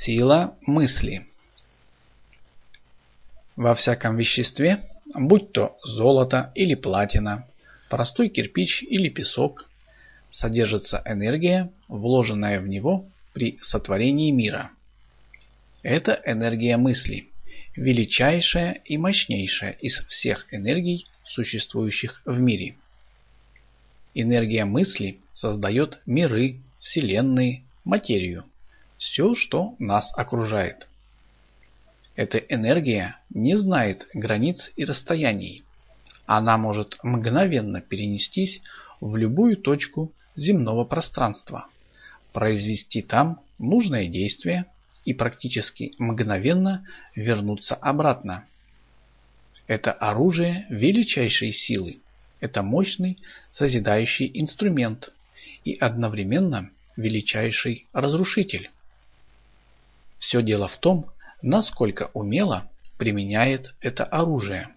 Сила мысли. Во всяком веществе, будь то золото или платина, простой кирпич или песок, содержится энергия, вложенная в него при сотворении мира. Это энергия мысли, величайшая и мощнейшая из всех энергий, существующих в мире. Энергия мысли создает миры, вселенные, материю все, что нас окружает. Эта энергия не знает границ и расстояний. Она может мгновенно перенестись в любую точку земного пространства, произвести там нужное действие и практически мгновенно вернуться обратно. Это оружие величайшей силы. Это мощный созидающий инструмент и одновременно величайший разрушитель. Все дело в том, насколько умело применяет это оружие,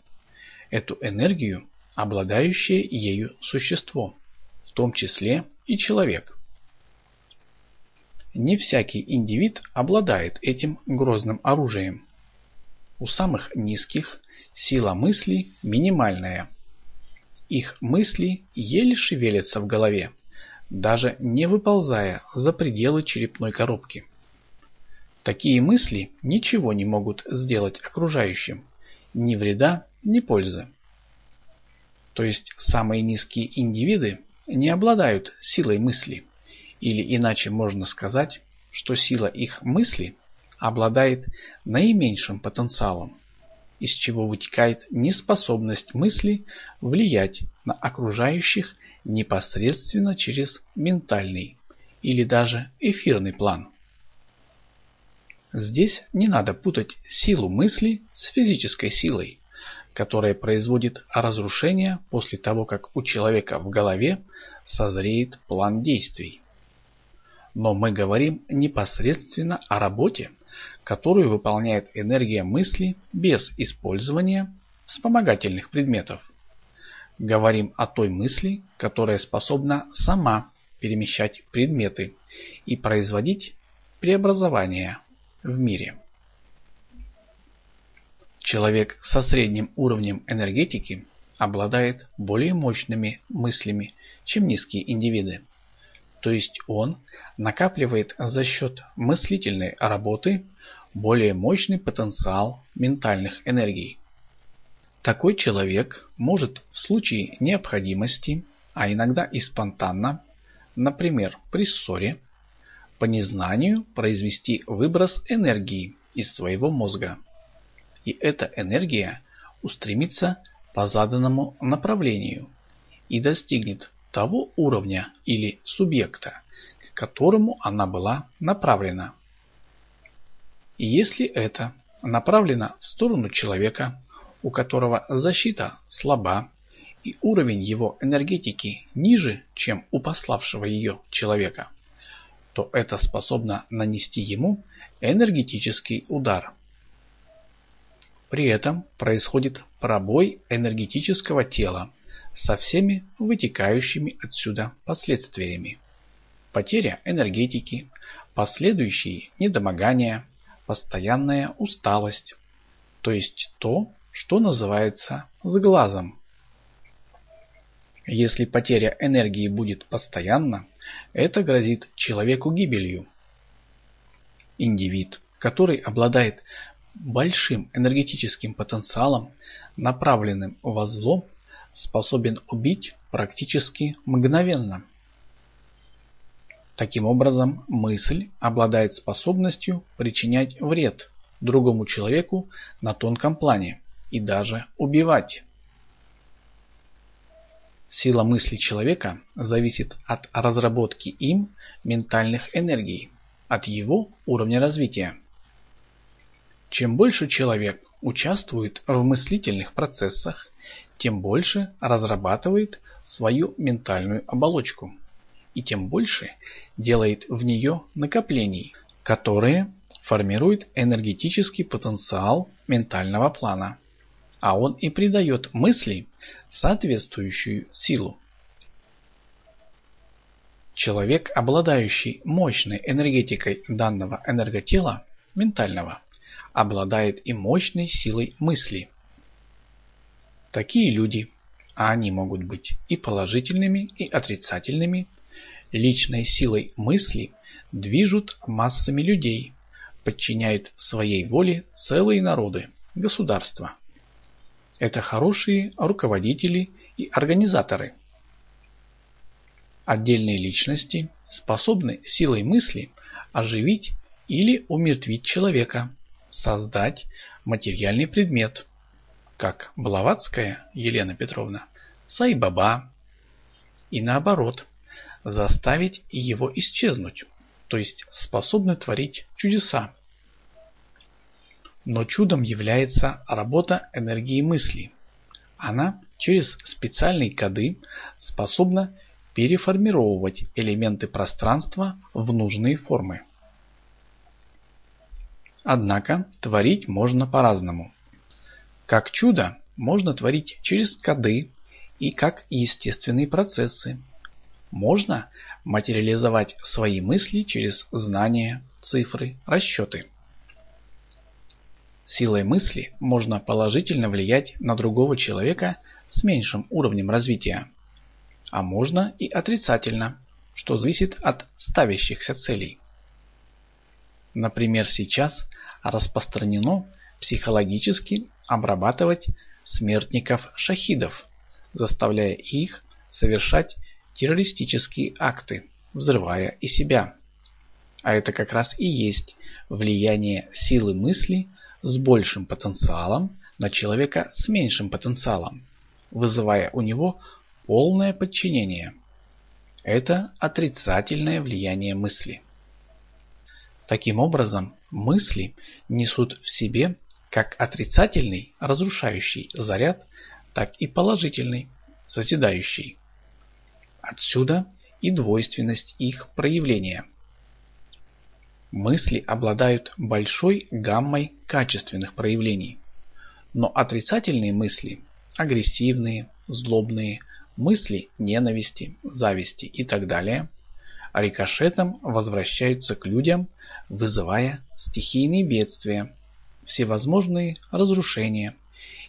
эту энергию, обладающее ею существо, в том числе и человек. Не всякий индивид обладает этим грозным оружием. У самых низких сила мысли минимальная. Их мысли еле шевелятся в голове, даже не выползая за пределы черепной коробки. Такие мысли ничего не могут сделать окружающим, ни вреда, ни пользы. То есть самые низкие индивиды не обладают силой мысли, или иначе можно сказать, что сила их мысли обладает наименьшим потенциалом, из чего вытекает неспособность мысли влиять на окружающих непосредственно через ментальный или даже эфирный план. Здесь не надо путать силу мысли с физической силой, которая производит разрушение после того, как у человека в голове созреет план действий. Но мы говорим непосредственно о работе, которую выполняет энергия мысли без использования вспомогательных предметов. Говорим о той мысли, которая способна сама перемещать предметы и производить преобразования в мире. Человек со средним уровнем энергетики обладает более мощными мыслями, чем низкие индивиды. То есть он накапливает за счет мыслительной работы более мощный потенциал ментальных энергий. Такой человек может в случае необходимости, а иногда и спонтанно, например при ссоре, по незнанию произвести выброс энергии из своего мозга. И эта энергия устремится по заданному направлению и достигнет того уровня или субъекта, к которому она была направлена. И если это направлено в сторону человека, у которого защита слаба и уровень его энергетики ниже, чем у пославшего ее человека, то это способно нанести ему энергетический удар. При этом происходит пробой энергетического тела со всеми вытекающими отсюда последствиями. Потеря энергетики, последующие недомогания, постоянная усталость, то есть то, что называется сглазом. Если потеря энергии будет постоянна, это грозит человеку гибелью. Индивид, который обладает большим энергетическим потенциалом, направленным во зло, способен убить практически мгновенно. Таким образом, мысль обладает способностью причинять вред другому человеку на тонком плане и даже убивать. Сила мысли человека зависит от разработки им ментальных энергий, от его уровня развития. Чем больше человек участвует в мыслительных процессах, тем больше разрабатывает свою ментальную оболочку и тем больше делает в нее накоплений, которые формируют энергетический потенциал ментального плана а он и придает мысли соответствующую силу. Человек, обладающий мощной энергетикой данного энерготела, ментального, обладает и мощной силой мысли. Такие люди, а они могут быть и положительными, и отрицательными, личной силой мысли движут массами людей, подчиняют своей воле целые народы, государства. Это хорошие руководители и организаторы. Отдельные личности способны силой мысли оживить или умертвить человека, создать материальный предмет, как Блаватская Елена Петровна, Сайбаба, и наоборот, заставить его исчезнуть, то есть способны творить чудеса. Но чудом является работа энергии мысли. Она через специальные коды способна переформировывать элементы пространства в нужные формы. Однако творить можно по-разному. Как чудо можно творить через коды и как естественные процессы. Можно материализовать свои мысли через знания, цифры, расчеты. Силой мысли можно положительно влиять на другого человека с меньшим уровнем развития а можно и отрицательно, что зависит от ставящихся целей. Например, сейчас распространено психологически обрабатывать смертников-шахидов, заставляя их совершать террористические акты, взрывая и себя. А это как раз и есть влияние силы мысли с большим потенциалом на человека с меньшим потенциалом, вызывая у него Полное подчинение – это отрицательное влияние мысли. Таким образом, мысли несут в себе как отрицательный разрушающий заряд, так и положительный созидающий. Отсюда и двойственность их проявления. Мысли обладают большой гаммой качественных проявлений, но отрицательные мысли – агрессивные, злобные, мысли ненависти, зависти и так далее, рикошетом возвращаются к людям, вызывая стихийные бедствия, всевозможные разрушения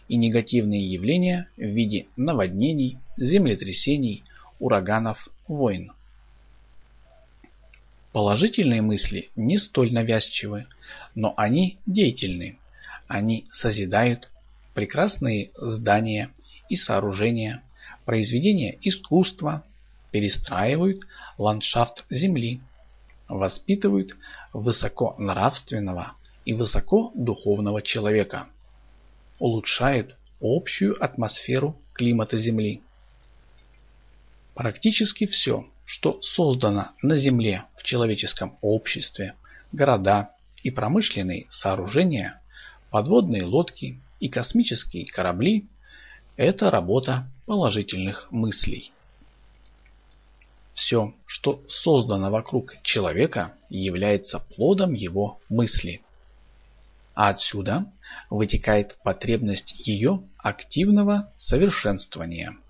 и негативные явления в виде наводнений, землетрясений, ураганов, войн. Положительные мысли не столь навязчивы, но они деятельны. Они созидают прекрасные здания и сооружения, произведения искусства, перестраивают ландшафт Земли, воспитывают высоконравственного и высокодуховного человека, улучшают общую атмосферу климата Земли. Практически все, что создано на Земле в человеческом обществе, города и промышленные сооружения, подводные лодки и космические корабли это работа положительных мыслей. Все, что создано вокруг человека, является плодом его мысли. А отсюда вытекает потребность ее активного совершенствования –